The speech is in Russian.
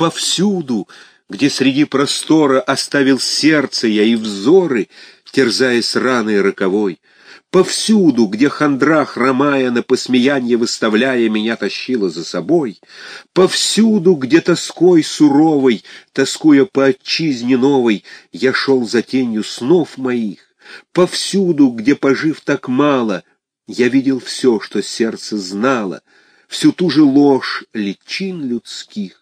повсюду, где среди простора оставил сердце я и взоры, терзаясь раной роковой, повсюду, где хандра, хромая, на посмеянье выставляя, меня тащила за собой, повсюду, где тоской суровой, тоскуя по отчизне новой, я шел за тенью снов моих, повсюду, где, пожив так мало, я видел все, что сердце знало, всю ту же ложь личин людских,